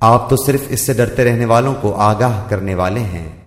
آپ تو صرف اس سے ڈرتے رہنے والوں کو آگاہ کرنے والے ہیں۔